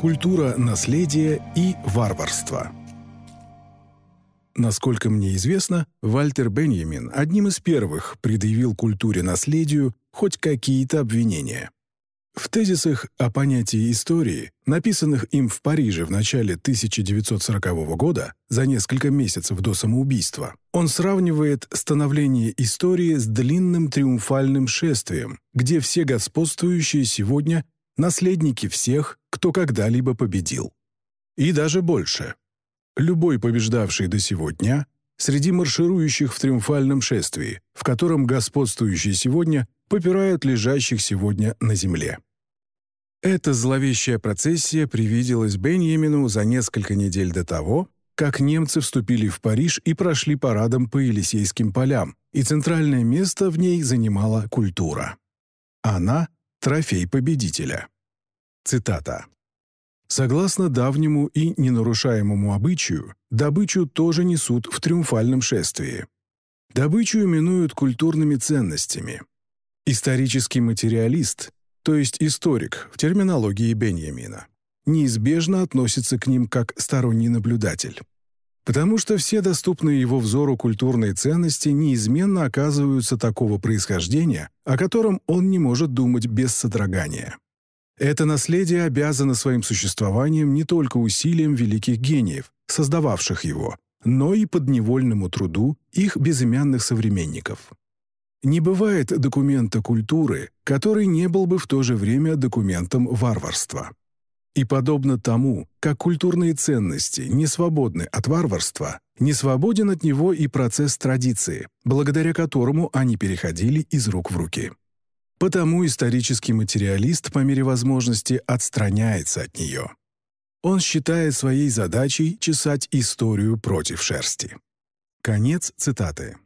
Культура наследия и варварства. Насколько мне известно, Вальтер Беньямин одним из первых предъявил культуре наследию хоть какие-то обвинения. В тезисах о понятии истории, написанных им в Париже в начале 1940 года, за несколько месяцев до самоубийства, он сравнивает становление истории с длинным триумфальным шествием, где все господствующие сегодня наследники всех, кто когда-либо победил. И даже больше. Любой побеждавший до сего дня среди марширующих в триумфальном шествии, в котором господствующие сегодня попирают лежащих сегодня на земле. Эта зловещая процессия привиделась Беньямину за несколько недель до того, как немцы вступили в Париж и прошли парадом по Елисейским полям, и центральное место в ней занимала культура. Она Трофей победителя. Цитата. Согласно давнему и ненарушаемому обычаю, добычу тоже несут в триумфальном шествии. Добычу именуют культурными ценностями. Исторический материалист, то есть историк в терминологии Беньямина, неизбежно относится к ним как сторонний наблюдатель потому что все доступные его взору культурные ценности неизменно оказываются такого происхождения, о котором он не может думать без содрогания. Это наследие обязано своим существованием не только усилиям великих гениев, создававших его, но и подневольному труду их безымянных современников. Не бывает документа культуры, который не был бы в то же время документом варварства. И подобно тому, как культурные ценности не свободны от варварства, не свободен от него и процесс традиции, благодаря которому они переходили из рук в руки. Потому исторический материалист по мере возможности отстраняется от нее. Он считает своей задачей чесать историю против шерсти. Конец цитаты.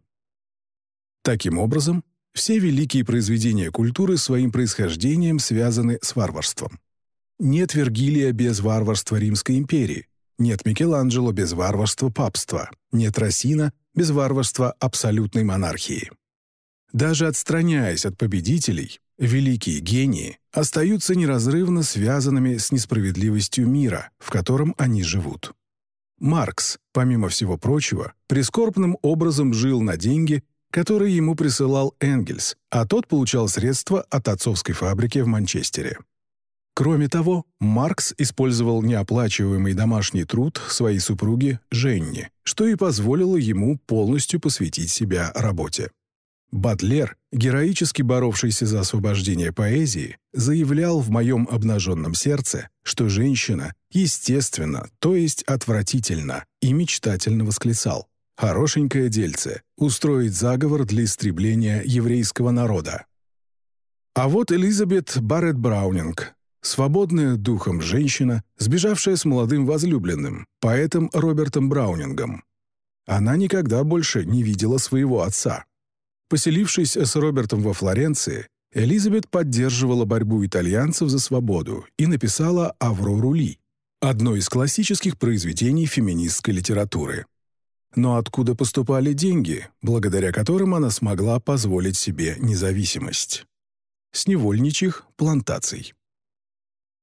Таким образом, все великие произведения культуры своим происхождением связаны с варварством. Нет Вергилия без варварства Римской империи, нет Микеланджело без варварства папства, нет Росина без варварства абсолютной монархии. Даже отстраняясь от победителей, великие гении остаются неразрывно связанными с несправедливостью мира, в котором они живут. Маркс, помимо всего прочего, прискорбным образом жил на деньги, которые ему присылал Энгельс, а тот получал средства от отцовской фабрики в Манчестере. Кроме того, Маркс использовал неоплачиваемый домашний труд своей супруги Женни, что и позволило ему полностью посвятить себя работе. Батлер, героически боровшийся за освобождение поэзии, заявлял в моем обнаженном сердце, что женщина, естественно, то есть отвратительно, и мечтательно восклицал «Хорошенькое дельце, устроить заговор для истребления еврейского народа». А вот Элизабет Барретт Браунинг, Свободная духом женщина, сбежавшая с молодым возлюбленным, поэтом Робертом Браунингом. Она никогда больше не видела своего отца. Поселившись с Робертом во Флоренции, Элизабет поддерживала борьбу итальянцев за свободу и написала «Аврору Ли», одно из классических произведений феминистской литературы. Но откуда поступали деньги, благодаря которым она смогла позволить себе независимость? С невольничьих плантаций.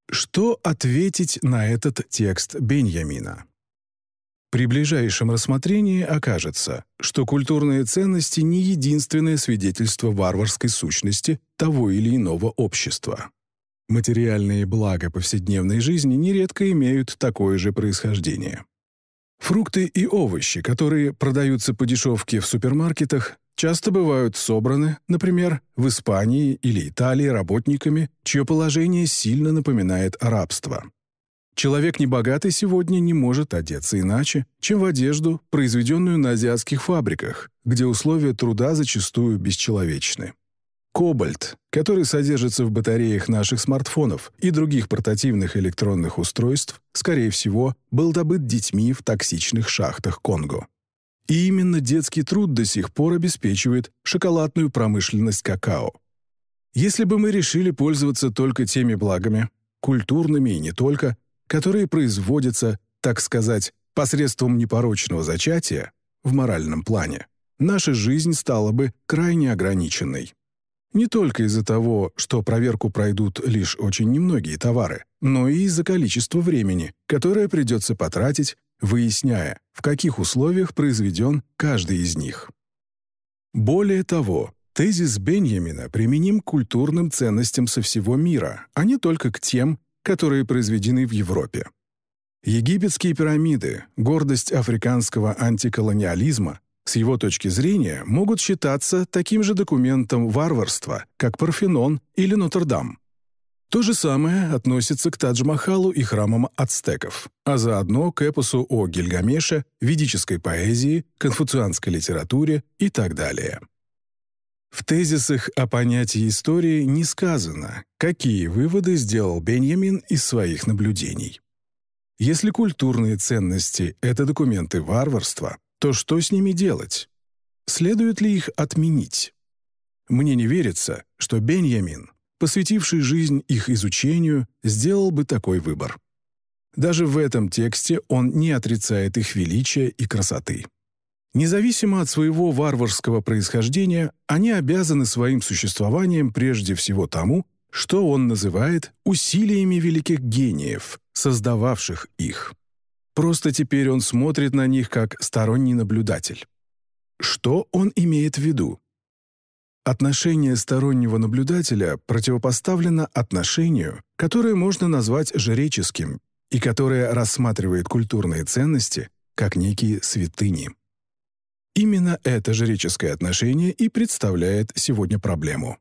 Что ответить на этот текст Беньямина? При ближайшем рассмотрении окажется, что культурные ценности не единственное свидетельство варварской сущности того или иного общества. Материальные блага повседневной жизни нередко имеют такое же происхождение. Фрукты и овощи, которые продаются по дешевке в супермаркетах, часто бывают собраны, например, в Испании или Италии работниками, чье положение сильно напоминает рабство. Человек небогатый сегодня не может одеться иначе, чем в одежду, произведенную на азиатских фабриках, где условия труда зачастую бесчеловечны. Кобальт, который содержится в батареях наших смартфонов и других портативных электронных устройств, скорее всего, был добыт детьми в токсичных шахтах Конго. И именно детский труд до сих пор обеспечивает шоколадную промышленность какао. Если бы мы решили пользоваться только теми благами, культурными и не только, которые производятся, так сказать, посредством непорочного зачатия в моральном плане, наша жизнь стала бы крайне ограниченной. Не только из-за того, что проверку пройдут лишь очень немногие товары, но и из-за количества времени, которое придется потратить, выясняя, в каких условиях произведен каждый из них. Более того, тезис Беньямина применим к культурным ценностям со всего мира, а не только к тем, которые произведены в Европе. Египетские пирамиды, гордость африканского антиколониализма, с его точки зрения, могут считаться таким же документом варварства, как Парфенон или Нотр-Дам. То же самое относится к Тадж-Махалу и храмам ацтеков, а заодно к эпосу о Гильгамеше, ведической поэзии, конфуцианской литературе и так далее. В тезисах о понятии истории не сказано, какие выводы сделал Беньямин из своих наблюдений. Если культурные ценности — это документы варварства, то что с ними делать? Следует ли их отменить? Мне не верится, что Беньямин, посвятивший жизнь их изучению, сделал бы такой выбор. Даже в этом тексте он не отрицает их величия и красоты. Независимо от своего варварского происхождения, они обязаны своим существованием прежде всего тому, что он называет усилиями великих гениев, создававших их. Просто теперь он смотрит на них как сторонний наблюдатель. Что он имеет в виду? Отношение стороннего наблюдателя противопоставлено отношению, которое можно назвать жреческим и которое рассматривает культурные ценности как некие святыни. Именно это жреческое отношение и представляет сегодня проблему.